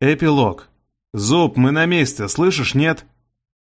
Эпилог. «Зуб, мы на месте, слышишь, нет?»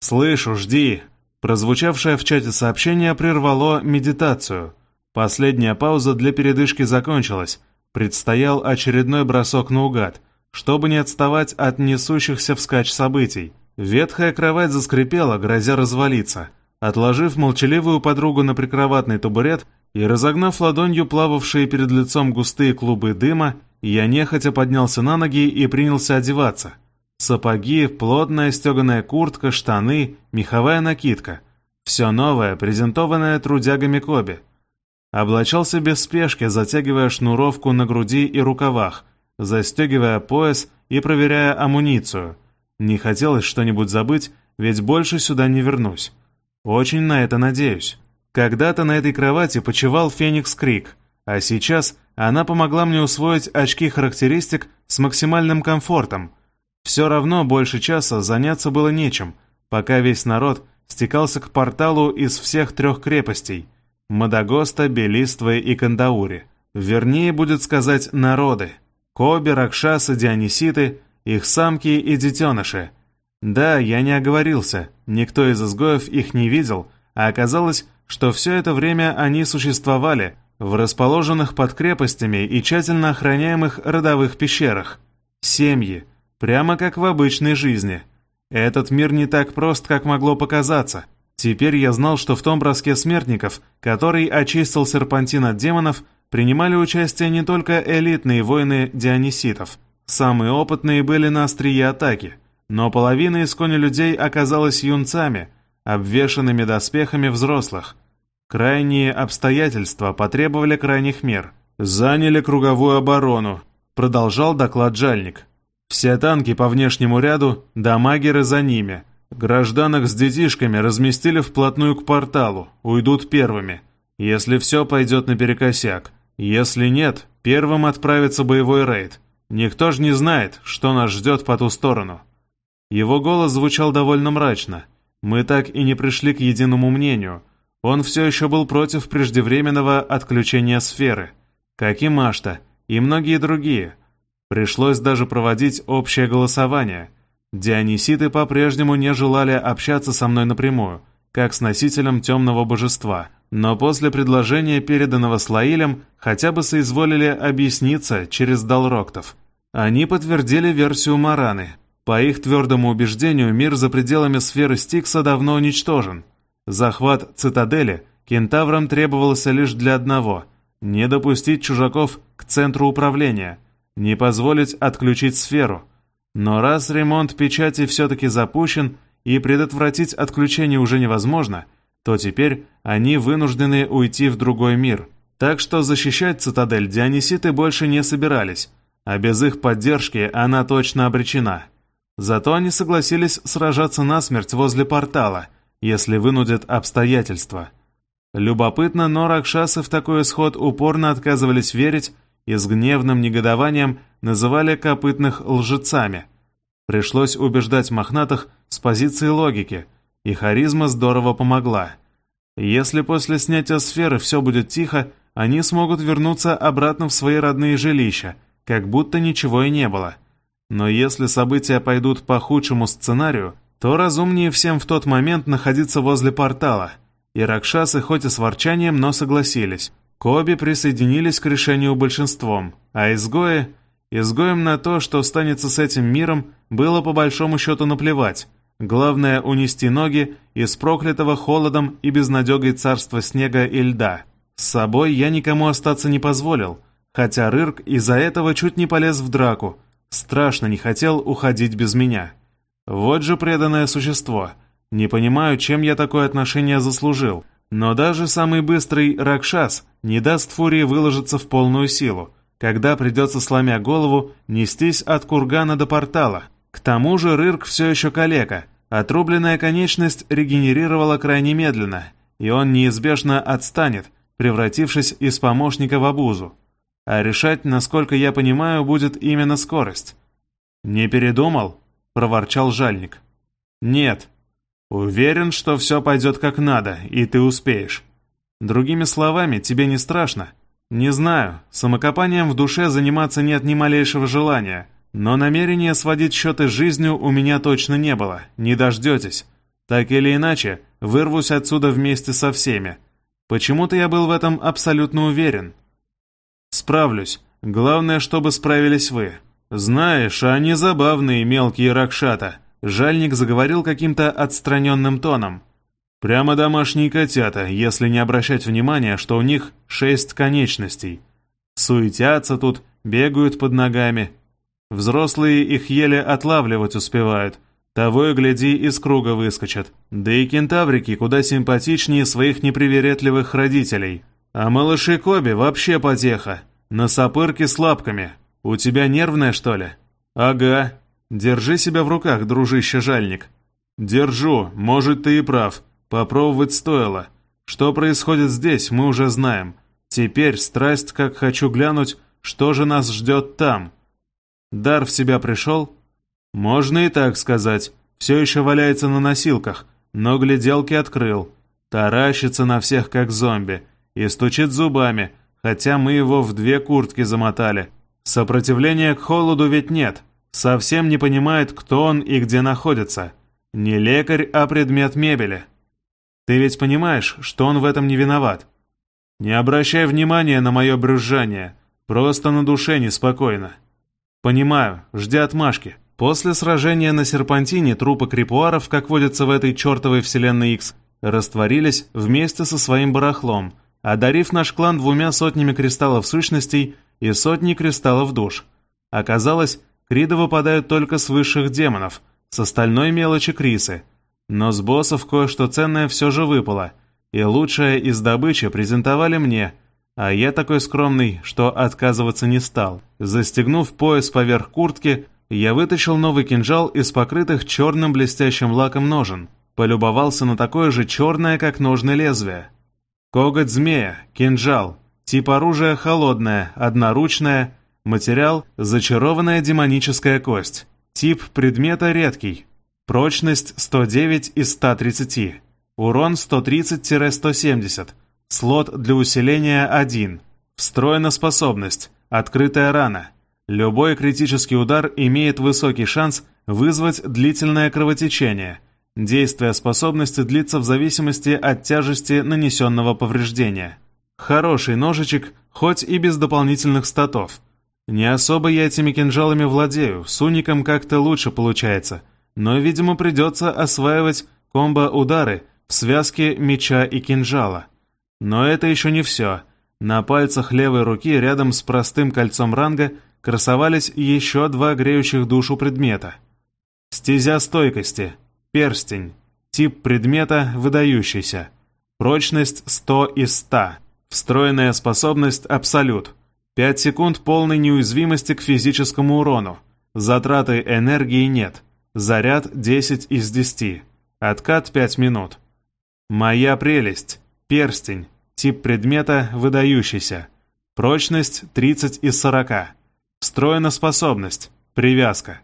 «Слышу, жди». Прозвучавшее в чате сообщение прервало медитацию. Последняя пауза для передышки закончилась. Предстоял очередной бросок наугад, чтобы не отставать от несущихся вскачь событий. Ветхая кровать заскрипела, грозя развалиться. Отложив молчаливую подругу на прикроватный табурет и разогнав ладонью плававшие перед лицом густые клубы дыма, я нехотя поднялся на ноги и принялся одеваться. Сапоги, плотная стеганая куртка, штаны, меховая накидка. Все новое, презентованное трудягами Коби. Облачался без спешки, затягивая шнуровку на груди и рукавах, застегивая пояс и проверяя амуницию. Не хотелось что-нибудь забыть, ведь больше сюда не вернусь. Очень на это надеюсь. Когда-то на этой кровати почивал Феникс Крик, а сейчас она помогла мне усвоить очки характеристик с максимальным комфортом. Все равно больше часа заняться было нечем, пока весь народ стекался к порталу из всех трех крепостей – Мадагоста, Белиства и Кандаури. Вернее, будет сказать, народы. Коби, Ракшасы, Диониситы, их самки и детеныши. Да, я не оговорился, никто из изгоев их не видел, а оказалось, что все это время они существовали в расположенных под крепостями и тщательно охраняемых родовых пещерах. Семьи, прямо как в обычной жизни – этот мир не так прост, как могло показаться. Теперь я знал, что в том броске смертников, который очистил серпантин от демонов, принимали участие не только элитные воины диониситов. Самые опытные были на острие атаки, но половина из кони людей оказалась юнцами, обвешанными доспехами взрослых. Крайние обстоятельства потребовали крайних мер. «Заняли круговую оборону», — продолжал доклад Жальник. Все танки по внешнему ряду, дамагеры за ними. Гражданок с детишками разместили вплотную к порталу, уйдут первыми. Если все пойдет наперекосяк. Если нет, первым отправится боевой рейд. Никто же не знает, что нас ждет по ту сторону. Его голос звучал довольно мрачно. Мы так и не пришли к единому мнению. Он все еще был против преждевременного отключения сферы, как и Машта, и многие другие – Пришлось даже проводить общее голосование. Диониситы по-прежнему не желали общаться со мной напрямую, как с носителем темного божества, но после предложения, переданного Слаилем, хотя бы соизволили объясниться через Далроктов. Они подтвердили версию Мараны. По их твердому убеждению, мир за пределами сферы Стикса давно уничтожен. Захват цитадели кентаврам требовался лишь для одного – не допустить чужаков к центру управления – не позволить отключить сферу. Но раз ремонт печати все-таки запущен и предотвратить отключение уже невозможно, то теперь они вынуждены уйти в другой мир. Так что защищать цитадель Диониситы больше не собирались, а без их поддержки она точно обречена. Зато они согласились сражаться насмерть возле портала, если вынудят обстоятельства. Любопытно, но Ракшасы в такой исход упорно отказывались верить и с гневным негодованием называли копытных лжецами. Пришлось убеждать мохнатых с позиции логики, и харизма здорово помогла. Если после снятия сферы все будет тихо, они смогут вернуться обратно в свои родные жилища, как будто ничего и не было. Но если события пойдут по худшему сценарию, то разумнее всем в тот момент находиться возле портала. И Ракшасы хоть и с ворчанием, но согласились. Коби присоединились к решению большинством, а изгои... Изгоем на то, что станется с этим миром, было по большому счету наплевать. Главное — унести ноги из проклятого холодом и безнадегой царства снега и льда. С собой я никому остаться не позволил, хотя Рырк из-за этого чуть не полез в драку. Страшно не хотел уходить без меня. Вот же преданное существо. Не понимаю, чем я такое отношение заслужил. Но даже самый быстрый Ракшас не даст фурии выложиться в полную силу, когда придется, сломя голову, нестись от кургана до портала. К тому же Рырк все еще калека, отрубленная конечность регенерировала крайне медленно, и он неизбежно отстанет, превратившись из помощника в обузу. А решать, насколько я понимаю, будет именно скорость. «Не передумал?» — проворчал жальник. «Нет», Уверен, что все пойдет как надо, и ты успеешь. Другими словами, тебе не страшно? Не знаю, самокопанием в душе заниматься нет ни малейшего желания, Но намерения сводить счеты с жизнью у меня точно не было, не дождетесь. Так или иначе, вырвусь отсюда вместе со всеми. Почему-то я был в этом абсолютно уверен. Справлюсь. Главное, чтобы справились вы. Знаешь, они забавные мелкие ракшата. Жальник заговорил каким-то отстраненным тоном. Прямо домашние котята, если не обращать внимания, что у них шесть конечностей. Суетятся тут, бегают под ногами. Взрослые их еле отлавливать успевают. Того и гляди, из круга выскочат. Да и кентаврики куда симпатичнее своих непривередливых родителей. А малыши Коби вообще потеха. На сапырке с лапками. У тебя нервная, что ли? Ага. Держи себя в руках, дружище жальник. Держу, может, ты и прав. Попробовать стоило. Что происходит здесь, мы уже знаем. Теперь страсть, как хочу глянуть, что же нас ждет там. Дар в себя пришел? Можно и так сказать. Все еще валяется на носилках, но гляделки открыл. Таращится на всех, как зомби. И стучит зубами, хотя мы его в две куртки замотали. Сопротивления к холоду ведь нет. Совсем не понимает, кто он и где находится. Не лекарь, а предмет мебели. Ты ведь понимаешь, что он в этом не виноват? Не обращай внимания на мое брюзжание. Просто на душе неспокойно. Понимаю, жди отмашки. После сражения на серпантине трупы крипуаров, как водится в этой чертовой вселенной X, растворились вместе со своим барахлом, одарив наш клан двумя сотнями кристаллов сущностей и сотней кристаллов душ. Оказалось, криды выпадают только с высших демонов, с остальной мелочи крисы – но с боссов кое-что ценное все же выпало, и лучшее из добычи презентовали мне, а я такой скромный, что отказываться не стал. Застегнув пояс поверх куртки, я вытащил новый кинжал из покрытых черным блестящим лаком ножен, полюбовался на такое же черное, как ножны лезвие. Коготь змея, кинжал, тип оружия холодное, одноручное, материал – зачарованная демоническая кость, тип предмета редкий, Прочность 109 из 130. Урон 130-170. Слот для усиления 1. Встроена способность. Открытая рана. Любой критический удар имеет высокий шанс вызвать длительное кровотечение. Действие способности длится в зависимости от тяжести нанесенного повреждения. Хороший ножичек, хоть и без дополнительных статов. Не особо я этими кинжалами владею, с уником как-то лучше получается – но, видимо, придется осваивать комбо-удары в связке меча и кинжала. Но это еще не все. На пальцах левой руки рядом с простым кольцом ранга красовались еще два греющих душу предмета. Стезя стойкости, перстень, тип предмета выдающийся, прочность 100 из 100, встроенная способность абсолют, 5 секунд полной неуязвимости к физическому урону, затраты энергии нет, Заряд 10 из 10. Откат 5 минут. Моя прелесть. Перстень. Тип предмета выдающийся. Прочность 30 из 40. Встроена способность. Привязка.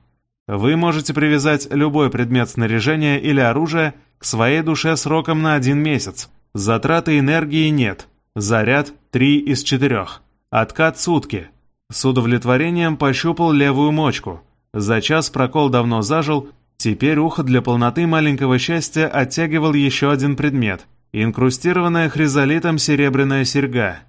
Вы можете привязать любой предмет снаряжения или оружия к своей душе сроком на один месяц. Затраты энергии нет. Заряд 3 из 4. Откат сутки. С удовлетворением пощупал левую мочку. За час прокол давно зажил, теперь ухо для полноты маленького счастья оттягивал еще один предмет – инкрустированная хризолитом серебряная серьга.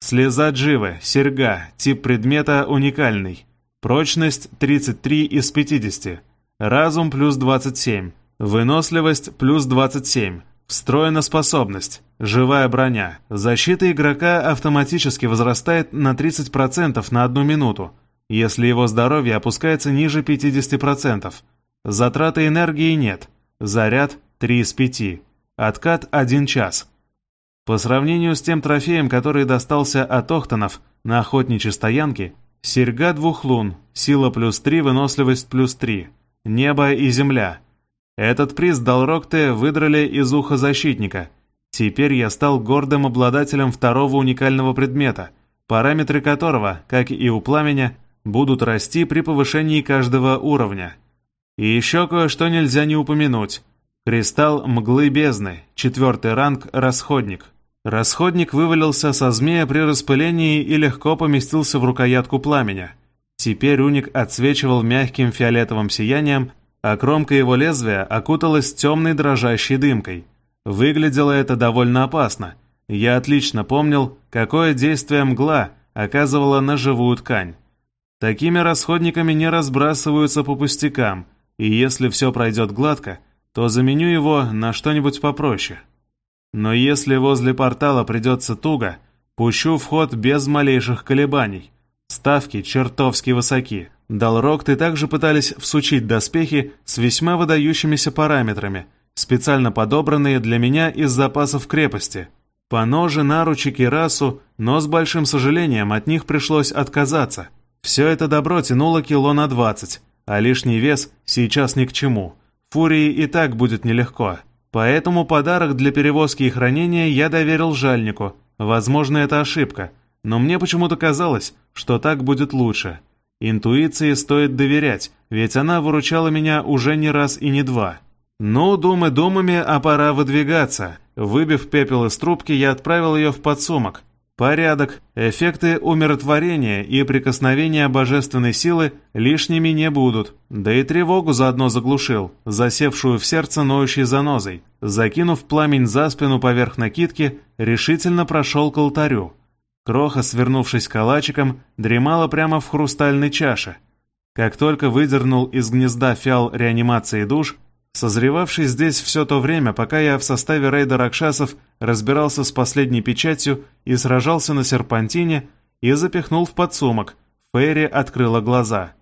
Слеза дживы, серьга, тип предмета уникальный. Прочность 33 из 50. Разум плюс 27. Выносливость плюс 27. Встроена способность. Живая броня. Защита игрока автоматически возрастает на 30% на одну минуту если его здоровье опускается ниже 50%. Затраты энергии нет. Заряд 3 из 5. Откат 1 час. По сравнению с тем трофеем, который достался от Охтонов на охотничьей стоянке, серьга двух лун, сила плюс 3, выносливость плюс 3, небо и земля. Этот приз Далрокте выдрали из уха защитника. Теперь я стал гордым обладателем второго уникального предмета, параметры которого, как и у пламени, будут расти при повышении каждого уровня. И еще кое-что нельзя не упомянуть. Кристалл мглы бездны, четвертый ранг «Расходник». Расходник вывалился со змея при распылении и легко поместился в рукоятку пламени. Теперь уник отсвечивал мягким фиолетовым сиянием, а кромка его лезвия окуталась темной дрожащей дымкой. Выглядело это довольно опасно. Я отлично помнил, какое действие мгла оказывала на живую ткань. Такими расходниками не разбрасываются по пустякам, и если все пройдет гладко, то заменю его на что-нибудь попроще. Но если возле портала придется туго, пущу в ход без малейших колебаний. Ставки чертовски высоки. Далрокты также пытались всучить доспехи с весьма выдающимися параметрами, специально подобранные для меня из запасов крепости. По ноже, наручи, кирасу, но с большим сожалением от них пришлось отказаться. Все это добро тянуло кило на двадцать, а лишний вес сейчас ни к чему. Фурии и так будет нелегко. Поэтому подарок для перевозки и хранения я доверил жальнику. Возможно, это ошибка, но мне почему-то казалось, что так будет лучше. Интуиции стоит доверять, ведь она выручала меня уже не раз и не два. Ну, думы думами, а пора выдвигаться. Выбив пепел из трубки, я отправил ее в подсумок. Порядок, эффекты умиротворения и прикосновения божественной силы лишними не будут. Да и тревогу заодно заглушил, засевшую в сердце ноющей занозой. Закинув пламень за спину поверх накидки, решительно прошел к алтарю. Кроха, свернувшись калачиком, дремала прямо в хрустальной чаше. Как только выдернул из гнезда фиал реанимации душ, созревавший здесь все то время, пока я в составе рейда Ракшасов разбирался с последней печатью и сражался на серпантине, и запихнул в подсумок, Ферри открыла глаза.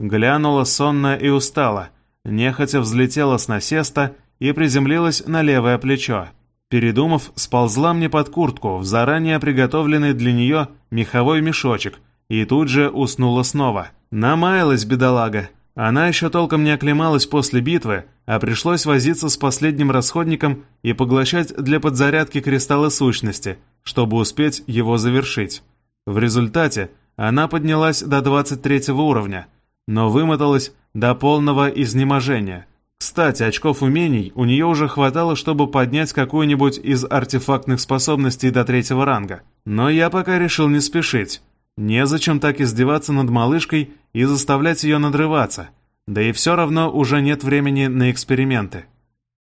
Глянула сонно и устала, нехотя взлетела с насеста и приземлилась на левое плечо. Передумав, сползла мне под куртку в заранее приготовленный для нее меховой мешочек и тут же уснула снова. Намаялась бедолага. Она еще толком не оклемалась после битвы, а пришлось возиться с последним расходником и поглощать для подзарядки кристаллы сущности, чтобы успеть его завершить. В результате она поднялась до 23 уровня, но вымоталась до полного изнеможения – кстати, очков умений у нее уже хватало, чтобы поднять какую-нибудь из артефактных способностей до третьего ранга. Но я пока решил не спешить. Незачем так издеваться над малышкой и заставлять ее надрываться. Да и все равно уже нет времени на эксперименты.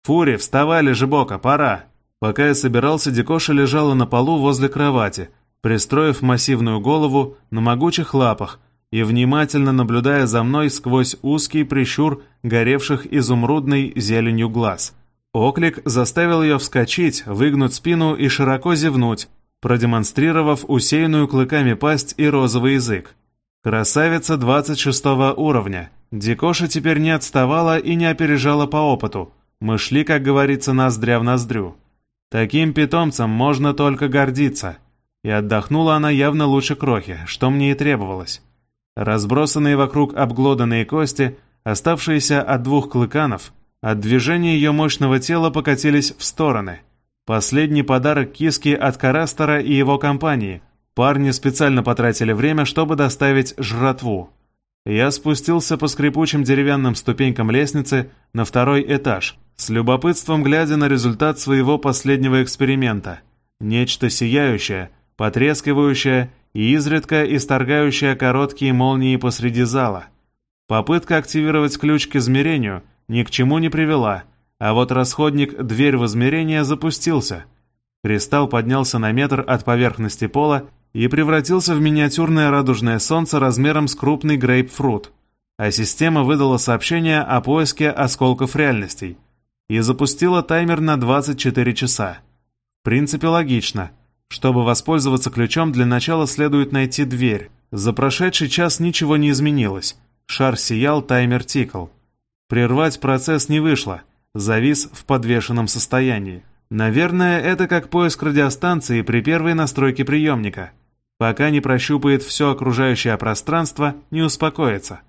«Фури, вставай, Лежебока, пора!» Пока я собирался, Дикоша лежала на полу возле кровати, пристроив массивную голову на могучих лапах, и внимательно наблюдая за мной сквозь узкий прищур горевших изумрудной зеленью глаз. Оклик заставил ее вскочить, выгнуть спину и широко зевнуть, продемонстрировав усеянную клыками пасть и розовый язык. Красавица 26 уровня. Дикоша теперь не отставала и не опережала по опыту. Мы шли, как говорится, ноздря в ноздрю. Таким питомцем можно только гордиться. И отдохнула она явно лучше крохи, что мне и требовалось. Разбросанные вокруг обглоданные кости, оставшиеся от двух клыканов, от движения ее мощного тела покатились в стороны. Последний подарок киски от Карастера и его компании. Парни специально потратили время, чтобы доставить жратву. Я спустился по скрипучим деревянным ступенькам лестницы на второй этаж, с любопытством глядя на результат своего последнего эксперимента. Нечто сияющее, потрескивающее и изредка исторгающая короткие молнии посреди зала. Попытка активировать ключ к измерению ни к чему не привела, а вот расходник «Дверь в измерение» запустился. Кристалл поднялся на метр от поверхности пола и превратился в миниатюрное радужное солнце размером с крупный грейпфрут, а система выдала сообщение о поиске осколков реальностей и запустила таймер на 24 часа. В принципе, логично – чтобы воспользоваться ключом, для начала следует найти дверь. За прошедший час ничего не изменилось. Шар сиял, таймер тикал. Прервать процесс не вышло. Завис в подвешенном состоянии. Наверное, это как поиск радиостанции при первой настройке приемника. Пока не прощупает все окружающее пространство, не успокоится.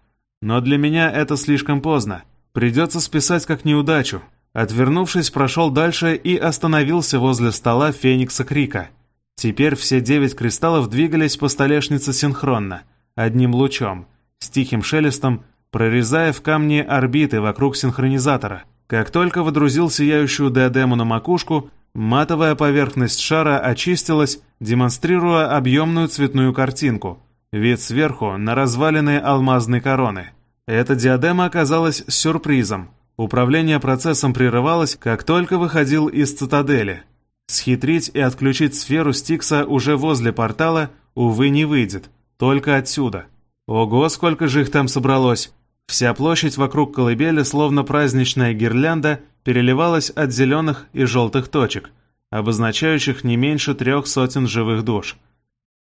Но для меня это слишком поздно. Придется списать как неудачу. Отвернувшись, прошел дальше и остановился возле стола Феникса Крика. Теперь все девять кристаллов двигались по столешнице синхронно, одним лучом, с тихим шелестом, прорезая в камне орбиты вокруг синхронизатора. Как только водрузил сияющую диадему на макушку, матовая поверхность шара очистилась, демонстрируя объемную цветную картинку. вид сверху на развалины алмазной короны. Эта диадема оказалась сюрпризом. Управление процессом прерывалось, как только выходил из цитадели. Схитрить и отключить сферу Стикса уже возле портала, увы, не выйдет, только отсюда. Ого, сколько же их там собралось! Вся площадь вокруг колыбели, словно праздничная гирлянда, переливалась от зеленых и желтых точек, обозначающих не меньше трех сотен живых душ.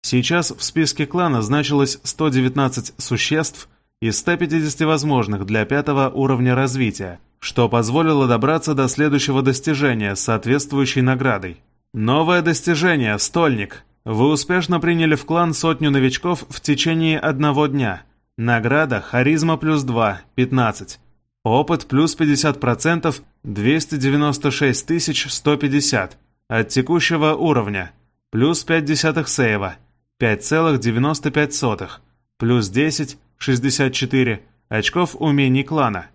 Сейчас в списке клана значилось 119 существ из 150 возможных для пятого уровня развития, что позволило добраться до следующего достижения с соответствующей наградой. Новое достижение, Стольник. Вы успешно приняли в клан сотню новичков в течение одного дня. Награда харизма плюс 2, 15. Опыт плюс 50%, 296 150 от текущего уровня. Плюс 5 десятых сейва, 5,95. Плюс 10, 64 очков умений клана.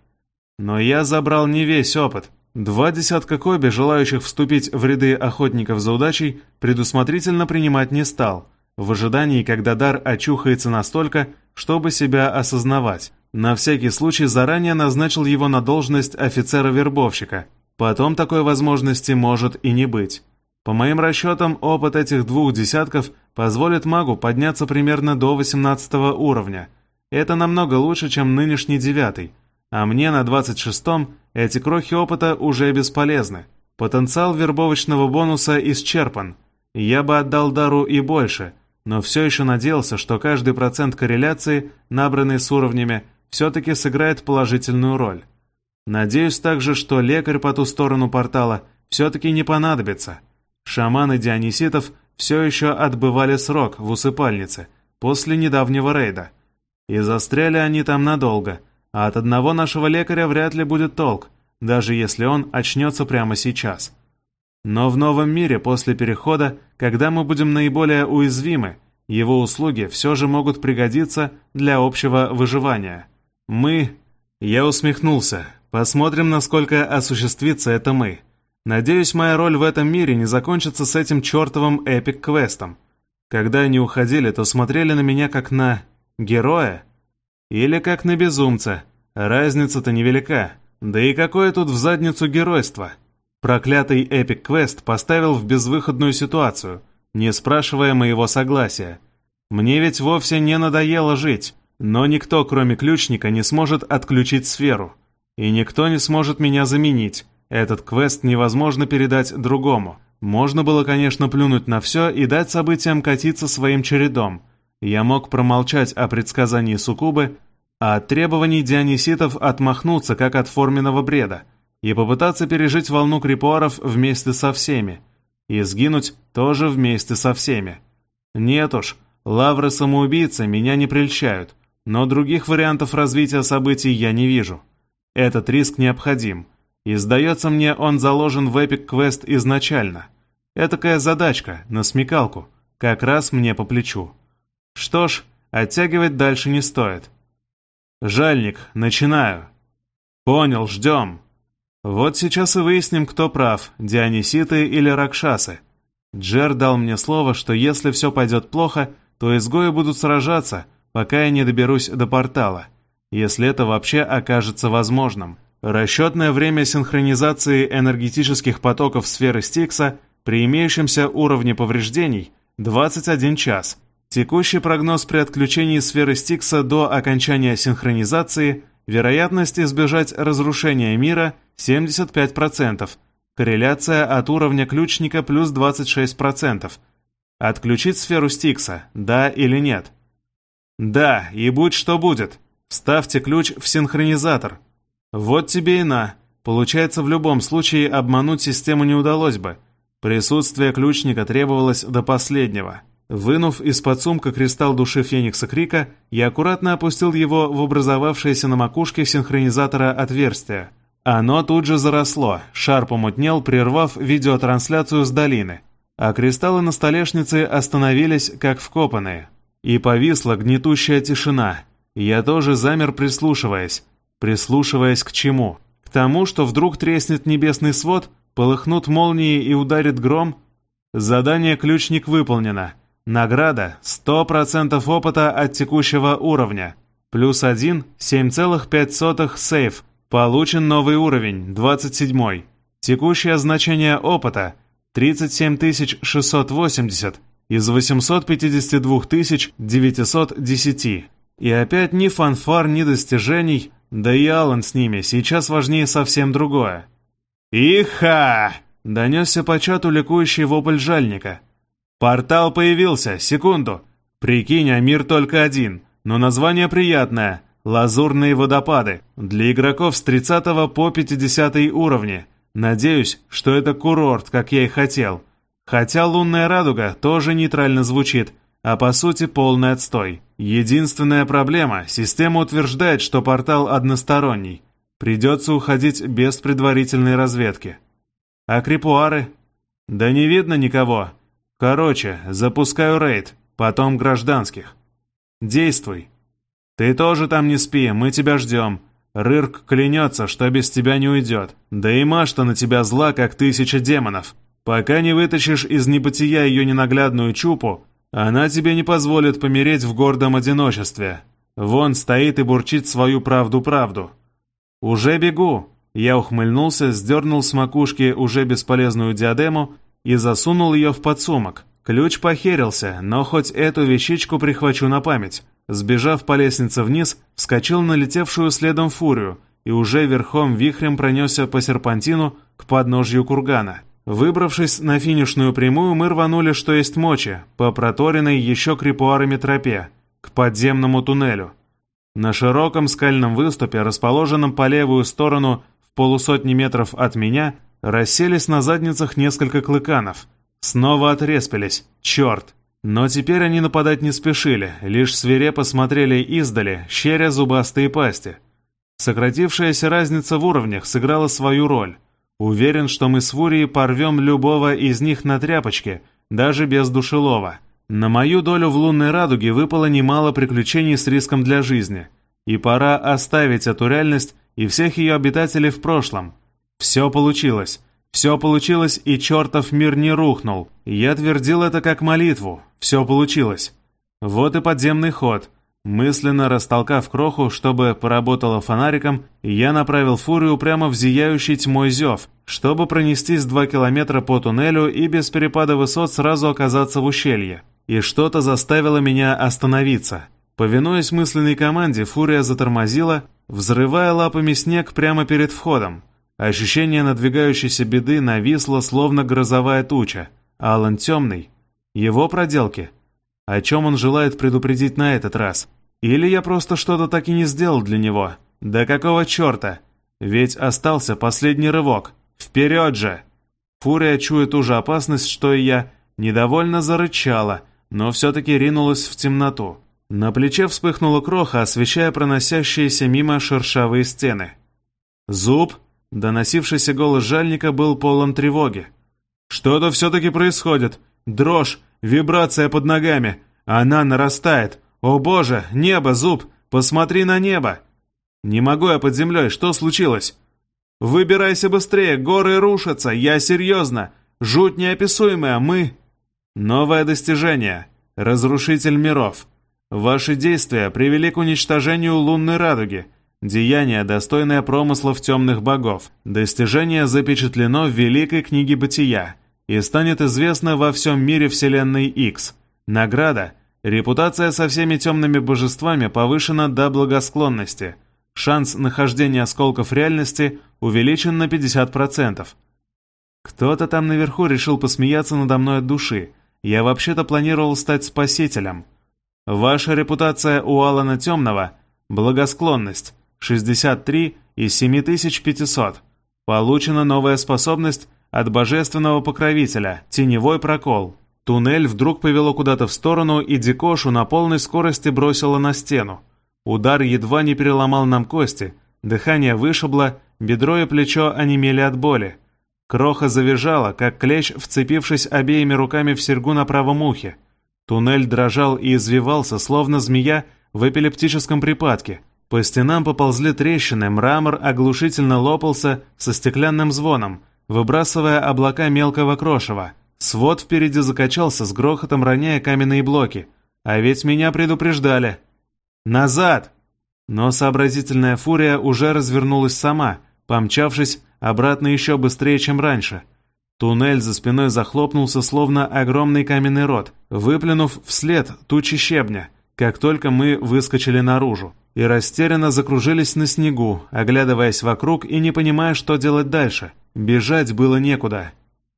Но я забрал не весь опыт. Два десятка Коби, желающих вступить в ряды охотников за удачей, предусмотрительно принимать не стал, в ожидании, когда дар очухается настолько, чтобы себя осознавать. На всякий случай заранее назначил его на должность офицера-вербовщика. Потом такой возможности может и не быть. По моим расчетам, опыт этих двух десятков позволит магу подняться примерно до 18 уровня – это намного лучше, чем нынешний девятый. А мне на двадцать шестом эти крохи опыта уже бесполезны. Потенциал вербовочного бонуса исчерпан. Я бы отдал дару и больше, но все еще надеялся, что каждый процент корреляции, набранный с уровнями, все-таки сыграет положительную роль. Надеюсь также, что лекарь по ту сторону портала все-таки не понадобится. Шаманы Диониситов все еще отбывали срок в усыпальнице после недавнего рейда – и застряли они там надолго, а от одного нашего лекаря вряд ли будет толк, даже если он очнется прямо сейчас. Но в новом мире после перехода, когда мы будем наиболее уязвимы, его услуги все же могут пригодиться для общего выживания. Мы... Я усмехнулся. Посмотрим, насколько осуществится это мы. Надеюсь, моя роль в этом мире не закончится с этим чертовым эпик-квестом. Когда они уходили, то смотрели на меня как на Героя? Или как на безумца? Разница-то невелика. Да и какое тут в задницу геройство? Проклятый epic-квест поставил в безвыходную ситуацию, не спрашивая моего согласия. Мне ведь вовсе не надоело жить, но никто, кроме ключника, не сможет отключить сферу. И никто не сможет меня заменить. Этот квест невозможно передать другому. Можно было, конечно, плюнуть на все и дать событиям катиться своим чередом, я мог промолчать о предсказании Сукубы, а от требований диониситов отмахнуться, как от форменного бреда, и попытаться пережить волну крипуаров вместе со всеми, и сгинуть тоже вместе со всеми. Нет уж, лавры самоубийцы меня не прельщают, но других вариантов развития событий я не вижу. Этот риск необходим, и сдается мне, он заложен в Epic Quest изначально. Этакая задачка, на смекалку, как раз мне по плечу. Что ж, оттягивать дальше не стоит. Жальник, начинаю. Понял, ждем. Вот сейчас и выясним, кто прав, диониситы или ракшасы. Джер дал мне слово, что если все пойдет плохо, то изгои будут сражаться, пока я не доберусь до портала, если это вообще окажется возможным. Расчетное время синхронизации энергетических потоков сферы Стикса при имеющемся уровне повреждений – 21 час – Текущий прогноз при отключении сферы Стикса до окончания синхронизации вероятность избежать разрушения мира 75%, корреляция от уровня ключника плюс 26%. Отключить сферу Стикса, да или нет? Да, и будь что будет. Вставьте ключ в синхронизатор. Вот тебе и на. Получается, в любом случае обмануть систему не удалось бы. Присутствие ключника требовалось до последнего. Вынув из-под сумка кристалл души Феникса Крика, я аккуратно опустил его в образовавшееся на макушке синхронизатора отверстие. Оно тут же заросло, шар помутнел, прервав видеотрансляцию с долины, а кристаллы на столешнице остановились, как вкопанные. И повисла гнетущая тишина. Я тоже замер, прислушиваясь. Прислушиваясь к чему? К тому, что вдруг треснет небесный свод, полыхнут молнии и ударит гром? Задание «Ключник» выполнено. Награда – 100% опыта от текущего уровня. Плюс 1 – 7,5 сейф. Получен новый уровень, 27. Текущее значение опыта – 37680 из 852 910. И опять ни фанфар, ни достижений, да и Алан с ними, сейчас важнее совсем другое. «Иха!» — донесся по чату ликующий вопль жальника. «Портал появился, секунду. Прикинь, а мир только один, но название приятное — «Лазурные водопады» для игроков с 30 по 50 уровни. Надеюсь, что это курорт, как я и хотел. Хотя «Лунная радуга» тоже нейтрально звучит, а по сути полный отстой. Единственная проблема – система утверждает, что портал односторонний. Придется уходить без предварительной разведки. А крипуары? Да не видно никого. Короче, запускаю рейд, потом гражданских. Действуй. Ты тоже там не спи, мы тебя ждем. Рырк клянется, что без тебя не уйдет. Да и Машта на тебя зла, как тысяча демонов. Пока не вытащишь из небытия ее ненаглядную чупу, она тебе не позволит помереть в гордом одиночестве. Вон стоит и бурчит свою правду-правду. «Уже бегу!» Я ухмыльнулся, сдернул с макушки уже бесполезную диадему и засунул ее в подсумок. Ключ похерился, но хоть эту вещичку прихвачу на память. Сбежав по лестнице вниз, вскочил на летевшую следом фурию и уже верхом вихрем пронесся по серпантину к подножью кургана. Выбравшись на финишную прямую, мы рванули, что есть мочи, по проторенной еще крепуарами тропе, к подземному туннелю. На широком скальном выступе, расположенном по левую сторону в полусотни метров от меня, расселись на задницах несколько клыканов. Снова отреспились. Черт! Но теперь они нападать не спешили, лишь свирепо смотрели издали, щеря зубастые пасти. Сократившаяся разница в уровнях сыграла свою роль. Уверен, что мы с Фурией порвем любого из них на тряпочке, даже без душелова. На мою долю в лунной радуге выпало немало приключений с риском для жизни. И пора оставить эту реальность и всех ее обитателей в прошлом. Все получилось. Все получилось, и чертов мир не рухнул. Я твердил это как молитву. Все получилось. Вот и подземный ход. Мысленно растолкав кроху, чтобы поработала фонариком, я направил фурию прямо в зияющий тьмой зев, чтобы пронестись два километра по туннелю и без перепада высот сразу оказаться в ущелье. И что-то заставило меня остановиться. Повинуясь мысленной команде, фурия затормозила, взрывая лапами снег прямо перед входом. Ощущение надвигающейся беды нависло, словно грозовая туча. Алан темный. Его проделки. О чем он желает предупредить на этот раз? Или я просто что-то так и не сделал для него? Да какого черта? Ведь остался последний рывок. Вперед же! Фурия, чуя ту же опасность, что и я, недовольно зарычала, но все-таки ринулась в темноту. На плече вспыхнула кроха, освещая проносящиеся мимо шершавые стены. «Зуб!» — доносившийся голос жальника был полон тревоги. «Что-то все-таки происходит. Дрожь, вибрация под ногами. Она нарастает. «О боже, небо, зуб! Посмотри на небо!» «Не могу я под землей, что случилось?» «Выбирайся быстрее, горы рушатся, я серьезно! Жуть неописуемая, мы...» «Новое достижение. Разрушитель миров. Ваши действия привели к уничтожению лунной радуги. Деяние, достойное промыслов темных богов. Достижение запечатлено в Великой книге Бытия и станет известно во всем мире Вселенной X. Награда — Репутация со всеми темными божествами повышена до благосклонности. Шанс нахождения осколков реальности увеличен на 50%. Кто-то там наверху решил посмеяться надо мной от души. Я вообще-то планировал стать спасителем. Ваша репутация у Алана Темного – благосклонность, 63 из 7500. Получена новая способность от божественного покровителя – теневой прокол. Туннель вдруг повело куда-то в сторону, и Дикошу на полной скорости бросило на стену. Удар едва не переломал нам кости, дыхание вышибло, бедро и плечо онемели от боли. Кроха завизжала, как клещ, вцепившись обеими руками в серьгу на правом ухе. Туннель дрожал и извивался, словно змея в эпилептическом припадке. По стенам поползли трещины, мрамор оглушительно лопался со стеклянным звоном, выбрасывая облака мелкого крошева. Свод впереди закачался с грохотом, роняя каменные блоки. А ведь меня предупреждали. «Назад!» Но сообразительная фурия уже развернулась сама, помчавшись обратно еще быстрее, чем раньше. Туннель за спиной захлопнулся, словно огромный каменный рот, выплюнув вслед тучи щебня, как только мы выскочили наружу, и растерянно закружились на снегу, оглядываясь вокруг и не понимая, что делать дальше. Бежать было некуда,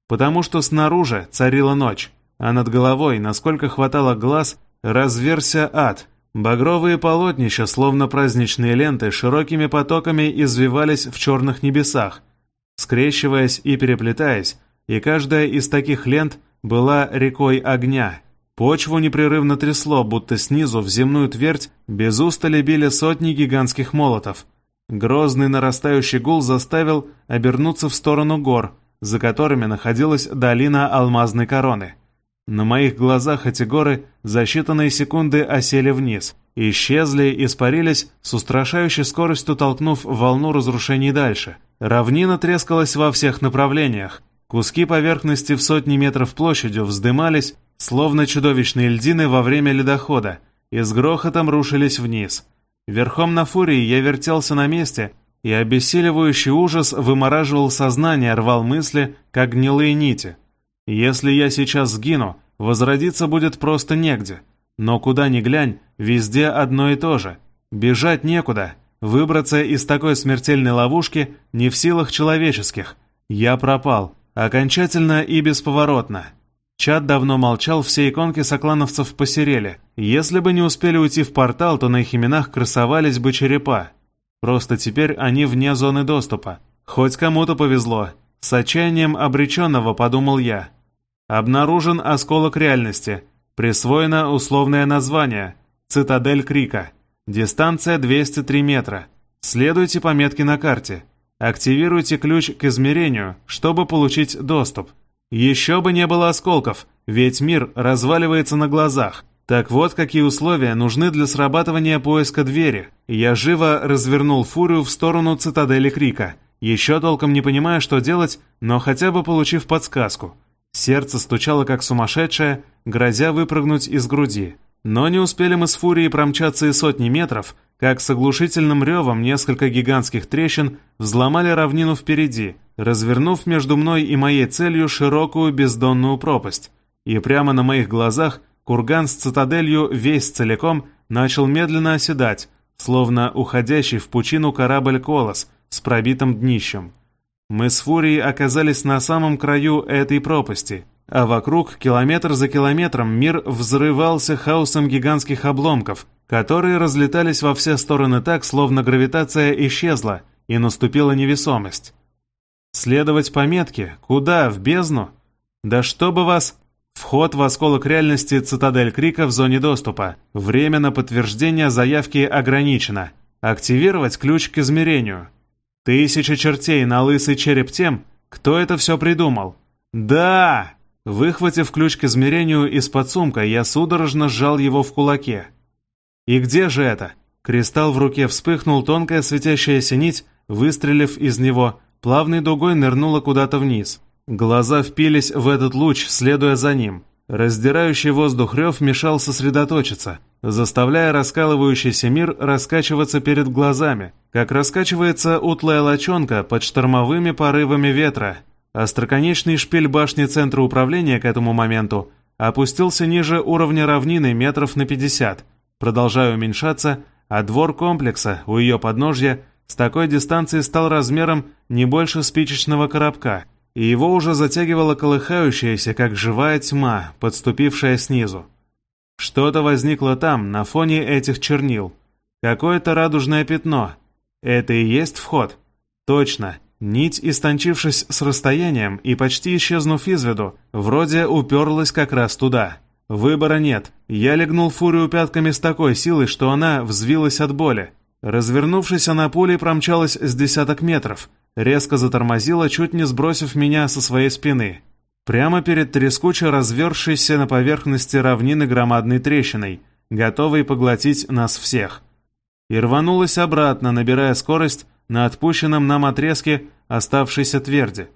потому что снаружи царила ночь, а над головой, насколько хватало глаз, разверся ад — Багровые полотнища, словно праздничные ленты, широкими потоками извивались в черных небесах, скрещиваясь и переплетаясь, и каждая из таких лент была рекой огня. Почву непрерывно трясло, будто снизу в земную твердь без устали били сотни гигантских молотов. Грозный нарастающий гул заставил обернуться в сторону гор, за которыми находилась долина алмазной короны. На моих глазах эти горы за считанные секунды осели вниз, исчезли, испарились, с устрашающей скоростью толкнув волну разрушений дальше. Равнина трескалась во всех направлениях. Куски поверхности в сотни метров площадью вздымались, словно чудовищные льдины во время ледохода, и с грохотом рушились вниз. Верхом на фурии я вертелся на месте, и обессиливающий ужас вымораживал сознание, рвал мысли, как гнилые нити. Если я сейчас сгину, возродиться будет просто негде. Но куда ни глянь, везде одно и то же. Бежать некуда. Выбраться из такой смертельной ловушки не в силах человеческих. Я пропал. Окончательно и бесповоротно. Чат давно молчал, все иконки соклановцев посерели. Если бы не успели уйти в портал, то на их именах красовались бы черепа. Просто теперь они вне зоны доступа. Хоть кому-то повезло. С отчаянием обреченного подумал я. Обнаружен осколок реальности. Присвоено условное название «Цитадель Крика». Дистанция 203 метра. Следуйте пометке на карте. Активируйте ключ к измерению, чтобы получить доступ. Еще бы не было осколков, ведь мир разваливается на глазах. Так вот, какие условия нужны для срабатывания поиска двери. Я живо развернул фурию в сторону цитадели Крика, еще толком не понимая, что делать, но хотя бы получив подсказку. Сердце стучало как сумасшедшее, грозя выпрыгнуть из груди. Но не успели мы с фурией промчаться и сотни метров, как с оглушительным ревом несколько гигантских трещин взломали равнину впереди, развернув между мной и моей целью широкую бездонную пропасть. И прямо на моих глазах курган с цитаделью весь целиком начал медленно оседать, словно уходящий в пучину корабль «Колос» с пробитым днищем. Мы с Фурией оказались на самом краю этой пропасти, а вокруг, километр за километром, мир взрывался хаосом гигантских обломков, которые разлетались во все стороны так, словно гравитация исчезла, и наступила невесомость. Следовать по метке? Куда? В бездну? Да чтобы вас... Вход в осколок реальности Цитадель Крика в зоне доступа. Время на подтверждение заявки ограничено. Активировать ключ к измерению. Тысяча чертей на лысый череп тем, кто это все придумал. Да! Выхватив ключ к измерению из-под сумка, я судорожно сжал его в кулаке. И где же это? Кристалл в руке вспыхнул, тонкая светящаяся нить, выстрелив из него, плавной дугой нырнула куда-то вниз. Глаза впились в этот луч, следуя за ним. Раздирающий воздух рев мешал сосредоточиться, заставляя раскалывающийся мир раскачиваться перед глазами, как раскачивается утлая лочонка под штормовыми порывами ветра. Остроконечный шпиль башни центра управления к этому моменту опустился ниже уровня равнины метров на 50, продолжая уменьшаться, а двор комплекса у ее подножья с такой дистанции стал размером не больше спичечного коробка, и его уже затягивала колыхающаяся, как живая тьма, подступившая снизу. Что-то возникло там, на фоне этих чернил. Какое-то радужное пятно, это и есть вход? Точно. Нить, истончившись с расстоянием и почти исчезнув из виду, вроде уперлась как раз туда. Выбора нет. Я легнул фурию пятками с такой силой, что она взвилась от боли. Развернувшись, она пулей промчалась с десяток метров, резко затормозила, чуть не сбросив меня со своей спины. Прямо перед трескуче развершейся на поверхности равнины громадной трещиной, готовой поглотить нас всех и рванулась обратно, набирая скорость на отпущенном нам отрезке оставшейся тверди.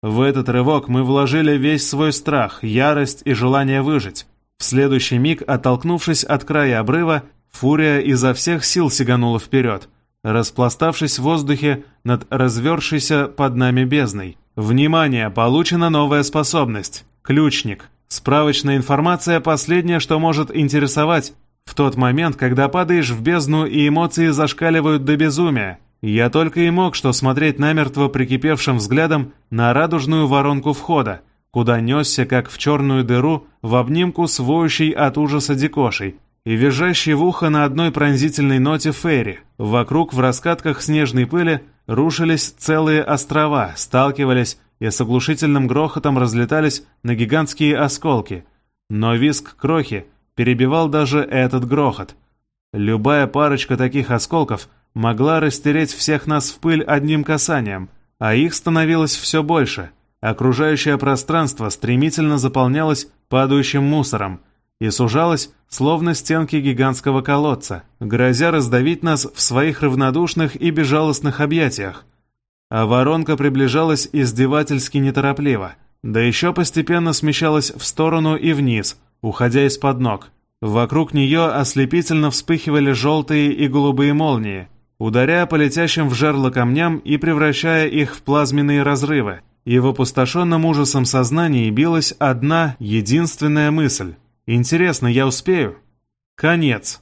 В этот рывок мы вложили весь свой страх, ярость и желание выжить. В следующий миг, оттолкнувшись от края обрыва, фурия изо всех сил сиганула вперед, распластавшись в воздухе над развершейся под нами бездной. Внимание! Получена новая способность. Ключник. Справочная информация – последнее, что может интересовать в тот момент, когда падаешь в бездну и эмоции зашкаливают до безумия. Я только и мог что смотреть намертво прикипевшим взглядом на радужную воронку входа, куда несся, как в черную дыру, в обнимку с воющей от ужаса дикошей и визжащей в ухо на одной пронзительной ноте Ферри. Вокруг в раскатках снежной пыли рушились целые острова, сталкивались и с оглушительным грохотом разлетались на гигантские осколки. Но виск крохи перебивал даже этот грохот. Любая парочка таких осколков могла растереть всех нас в пыль одним касанием, а их становилось все больше. Окружающее пространство стремительно заполнялось падающим мусором и сужалось, словно стенки гигантского колодца, грозя раздавить нас в своих равнодушных и безжалостных объятиях. А воронка приближалась издевательски неторопливо, да еще постепенно смещалась в сторону и вниз, уходя из-под ног. Вокруг нее ослепительно вспыхивали желтые и голубые молнии, ударяя по летящим в жерло камням и превращая их в плазменные разрывы. И в опустошенном ужасом сознании билась одна, единственная мысль. «Интересно, я успею?» Конец.